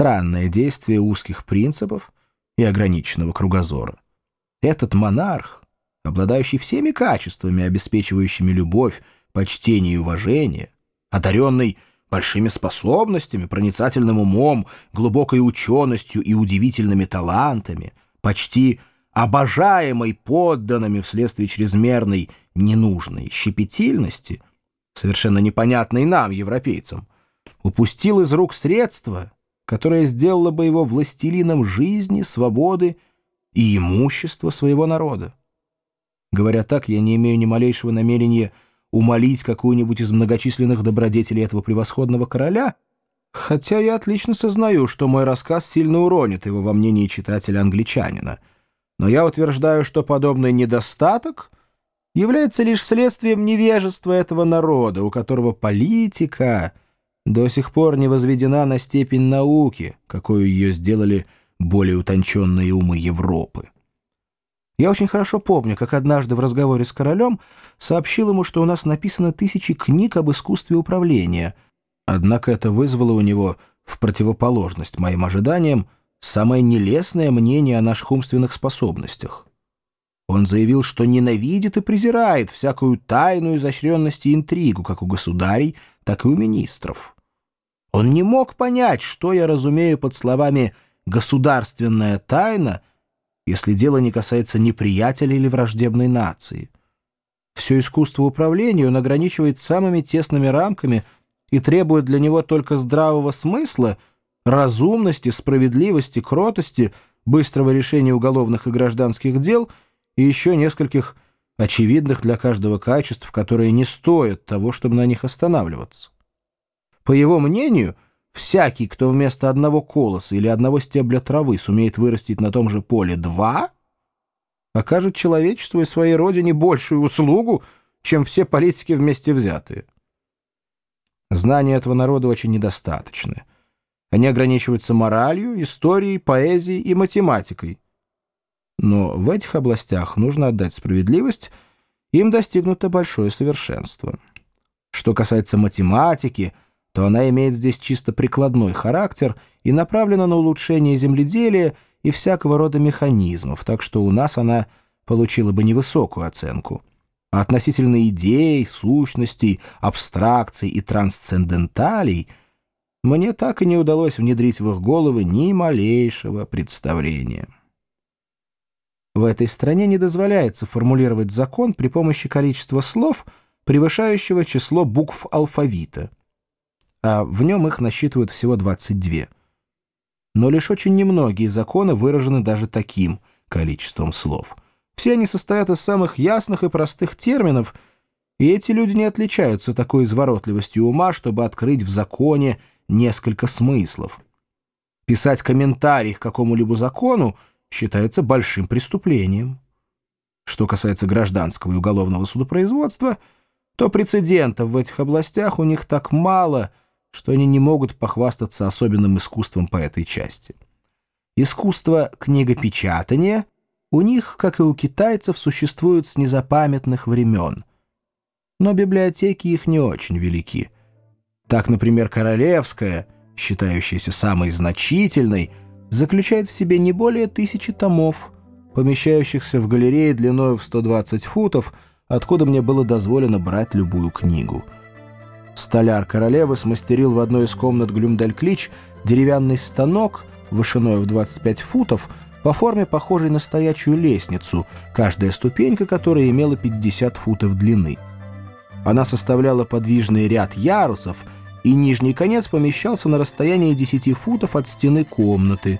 Странное действие узких принципов и ограниченного кругозора. Этот монарх, обладающий всеми качествами, обеспечивающими любовь, почтение и уважение, одаренный большими способностями, проницательным умом, глубокой ученостью и удивительными талантами, почти обожаемой подданными вследствие чрезмерной ненужной щепетильности, совершенно непонятной нам, европейцам, упустил из рук средства, которое сделало бы его властелином жизни, свободы и имущества своего народа. Говоря так, я не имею ни малейшего намерения умолить какую-нибудь из многочисленных добродетелей этого превосходного короля, хотя я отлично сознаю, что мой рассказ сильно уронит его во мнении читателя-англичанина. Но я утверждаю, что подобный недостаток является лишь следствием невежества этого народа, у которого политика до сих пор не возведена на степень науки, какую ее сделали более утонченные умы Европы. Я очень хорошо помню, как однажды в разговоре с королем сообщил ему, что у нас написано тысячи книг об искусстве управления. Однако это вызвало у него, в противоположность моим ожиданиям, самое нелестное мнение о наших умственных способностях. Он заявил, что ненавидит и презирает всякую тайную изощренность и интригу, как у государей, так и у министров. Он не мог понять, что я разумею под словами «государственная тайна», если дело не касается неприятеля или враждебной нации. Все искусство управления он ограничивает самыми тесными рамками и требует для него только здравого смысла, разумности, справедливости, кротости, быстрого решения уголовных и гражданских дел и еще нескольких очевидных для каждого качеств, которые не стоят того, чтобы на них останавливаться. По его мнению, всякий, кто вместо одного колоса или одного стебля травы сумеет вырастить на том же поле два, окажет человечеству и своей родине большую услугу, чем все политики вместе взятые. Знания этого народа очень недостаточны. Они ограничиваются моралью, историей, поэзией и математикой. Но в этих областях нужно отдать справедливость, им достигнуто большое совершенство. Что касается математики — то она имеет здесь чисто прикладной характер и направлена на улучшение земледелия и всякого рода механизмов, так что у нас она получила бы невысокую оценку. А относительно идей, сущностей, абстракций и трансценденталей мне так и не удалось внедрить в их головы ни малейшего представления. В этой стране не дозволяется формулировать закон при помощи количества слов, превышающего число букв алфавита а в нем их насчитывают всего 22. Но лишь очень немногие законы выражены даже таким количеством слов. Все они состоят из самых ясных и простых терминов, и эти люди не отличаются такой изворотливостью ума, чтобы открыть в законе несколько смыслов. Писать комментарий к какому-либо закону считается большим преступлением. Что касается гражданского и уголовного судопроизводства, то прецедентов в этих областях у них так мало – что они не могут похвастаться особенным искусством по этой части. Искусство книгопечатания у них, как и у китайцев, существует с незапамятных времен. Но библиотеки их не очень велики. Так, например, Королевская, считающаяся самой значительной, заключает в себе не более тысячи томов, помещающихся в галерее длиной в 120 футов, откуда мне было дозволено брать любую книгу — Столяр королевы смастерил в одной из комнат Глюмдальклич деревянный станок вышиной в 25 футов по форме похожей на стоячую лестницу, каждая ступенька которой имела 50 футов длины. Она составляла подвижный ряд ярусов, и нижний конец помещался на расстоянии 10 футов от стены комнаты.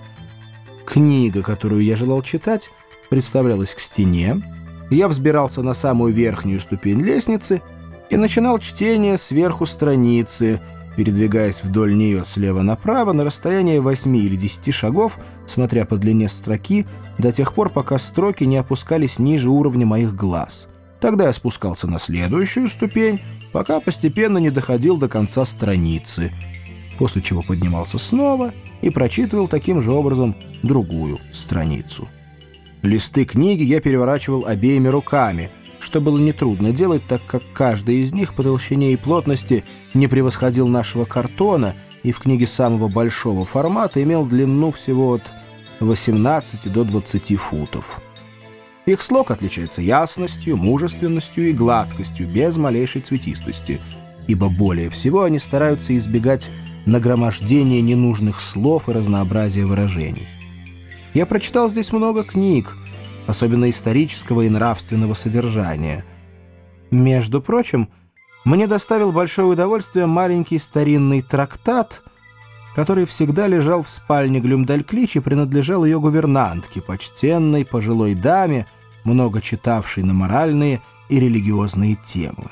Книга, которую я желал читать, представлялась к стене. Я взбирался на самую верхнюю ступень лестницы — и начинал чтение сверху страницы, передвигаясь вдоль нее слева направо на расстояние 8 или 10 шагов, смотря по длине строки, до тех пор, пока строки не опускались ниже уровня моих глаз. Тогда я спускался на следующую ступень, пока постепенно не доходил до конца страницы, после чего поднимался снова и прочитывал таким же образом другую страницу. Листы книги я переворачивал обеими руками — что было нетрудно делать, так как каждый из них по толщине и плотности не превосходил нашего картона и в книге самого большого формата имел длину всего от 18 до 20 футов. Их слог отличается ясностью, мужественностью и гладкостью, без малейшей цветистости, ибо более всего они стараются избегать нагромождения ненужных слов и разнообразия выражений. Я прочитал здесь много книг, особенно исторического и нравственного содержания. Между прочим, мне доставил большое удовольствие маленький старинный трактат, который всегда лежал в спальне Глюмдальклич и принадлежал ее гувернантке, почтенной пожилой даме, много читавшей на моральные и религиозные темы.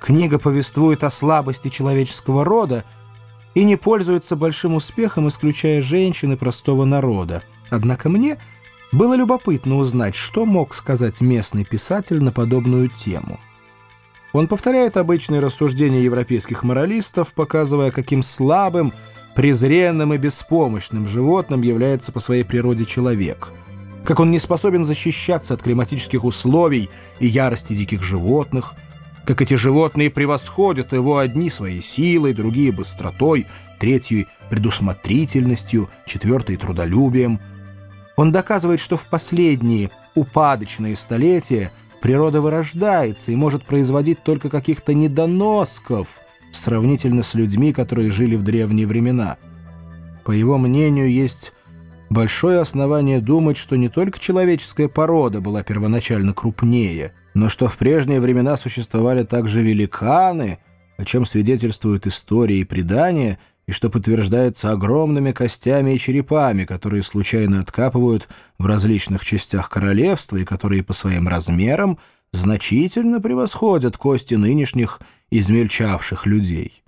Книга повествует о слабости человеческого рода и не пользуется большим успехом, исключая женщин и простого народа. Однако мне было любопытно узнать, что мог сказать местный писатель на подобную тему. Он повторяет обычные рассуждения европейских моралистов, показывая, каким слабым, презренным и беспомощным животным является по своей природе человек, как он не способен защищаться от климатических условий и ярости диких животных, как эти животные превосходят его одни своей силой, другие — быстротой, третьи — предусмотрительностью, четвертые — трудолюбием. Он доказывает, что в последние упадочные столетия — Природа вырождается и может производить только каких-то недоносков, сравнительно с людьми, которые жили в древние времена. По его мнению, есть большое основание думать, что не только человеческая порода была первоначально крупнее, но что в прежние времена существовали также великаны, о чем свидетельствуют истории и предания – и что подтверждается огромными костями и черепами, которые случайно откапывают в различных частях королевства и которые по своим размерам значительно превосходят кости нынешних измельчавших людей.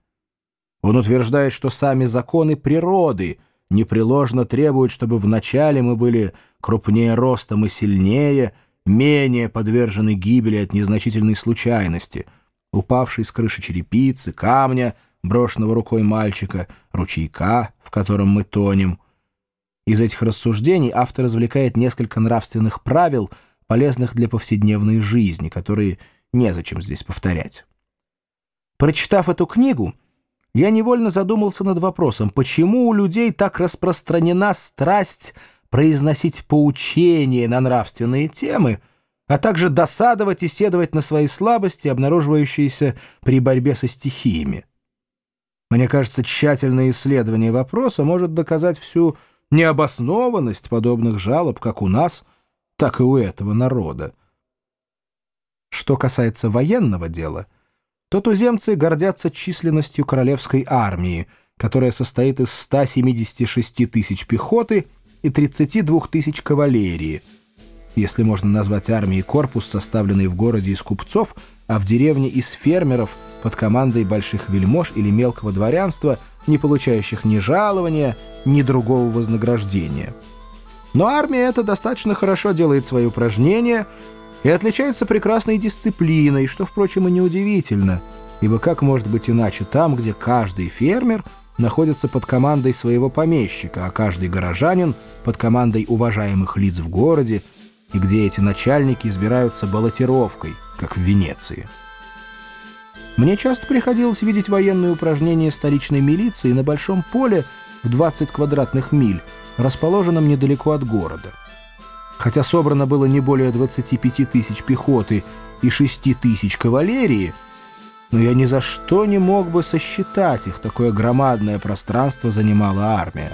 Он утверждает, что сами законы природы непреложно требуют, чтобы вначале мы были крупнее ростом и сильнее, менее подвержены гибели от незначительной случайности, упавшей с крыши черепицы, камня — брошенного рукой мальчика, ручейка, в котором мы тонем. Из этих рассуждений автор извлекает несколько нравственных правил, полезных для повседневной жизни, которые незачем здесь повторять. Прочитав эту книгу, я невольно задумался над вопросом, почему у людей так распространена страсть произносить поучения на нравственные темы, а также досадовать и седовать на свои слабости, обнаруживающиеся при борьбе со стихиями. Мне кажется, тщательное исследование вопроса может доказать всю необоснованность подобных жалоб как у нас, так и у этого народа. Что касается военного дела, то туземцы гордятся численностью королевской армии, которая состоит из 176 тысяч пехоты и 32 тысяч кавалерии, если можно назвать армией корпус, составленный в городе из купцов, а в деревне из фермеров – под командой больших вельмож или мелкого дворянства, не получающих ни жалования, ни другого вознаграждения. Но армия эта достаточно хорошо делает свои упражнения и отличается прекрасной дисциплиной, что, впрочем, и неудивительно, ибо как может быть иначе там, где каждый фермер находится под командой своего помещика, а каждый горожанин под командой уважаемых лиц в городе, и где эти начальники избираются баллотировкой, как в Венеции. Мне часто приходилось видеть военные упражнения столичной милиции на большом поле в 20 квадратных миль, расположенном недалеко от города. Хотя собрано было не более 25 тысяч пехоты и 6 тысяч кавалерии, но я ни за что не мог бы сосчитать их, такое громадное пространство занимала армия.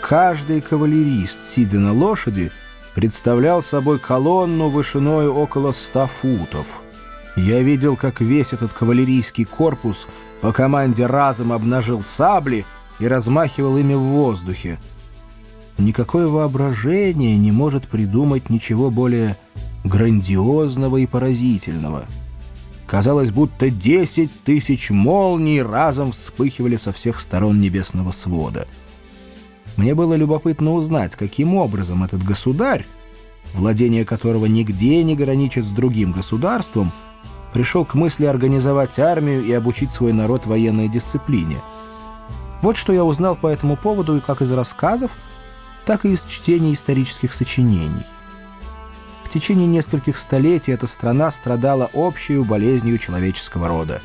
Каждый кавалерист, сидя на лошади, представлял собой колонну вышиной около 100 футов — я видел, как весь этот кавалерийский корпус по команде разом обнажил сабли и размахивал ими в воздухе. Никакое воображение не может придумать ничего более грандиозного и поразительного. Казалось, будто десять тысяч молний разом вспыхивали со всех сторон небесного свода. Мне было любопытно узнать, каким образом этот государь, владение которого нигде не граничит с другим государством, пришел к мысли организовать армию и обучить свой народ военной дисциплине. Вот что я узнал по этому поводу и как из рассказов, так и из чтения исторических сочинений. В течение нескольких столетий эта страна страдала общей болезнью человеческого рода.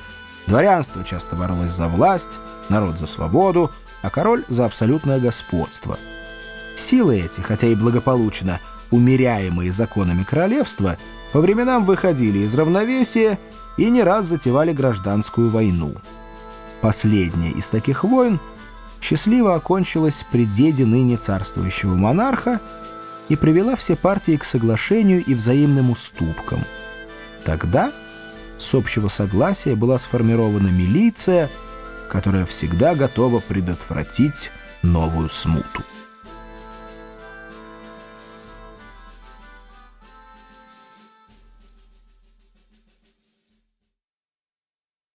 Дворянство часто боролось за власть, народ за свободу, а король за абсолютное господство. Силы эти, хотя и благополучно умеряемые законами королевства, по временам выходили из равновесия и не раз затевали гражданскую войну. Последняя из таких войн счастливо окончилась при деде ныне царствующего монарха и привела все партии к соглашению и взаимным уступкам. Тогда с общего согласия была сформирована милиция, которая всегда готова предотвратить новую смуту.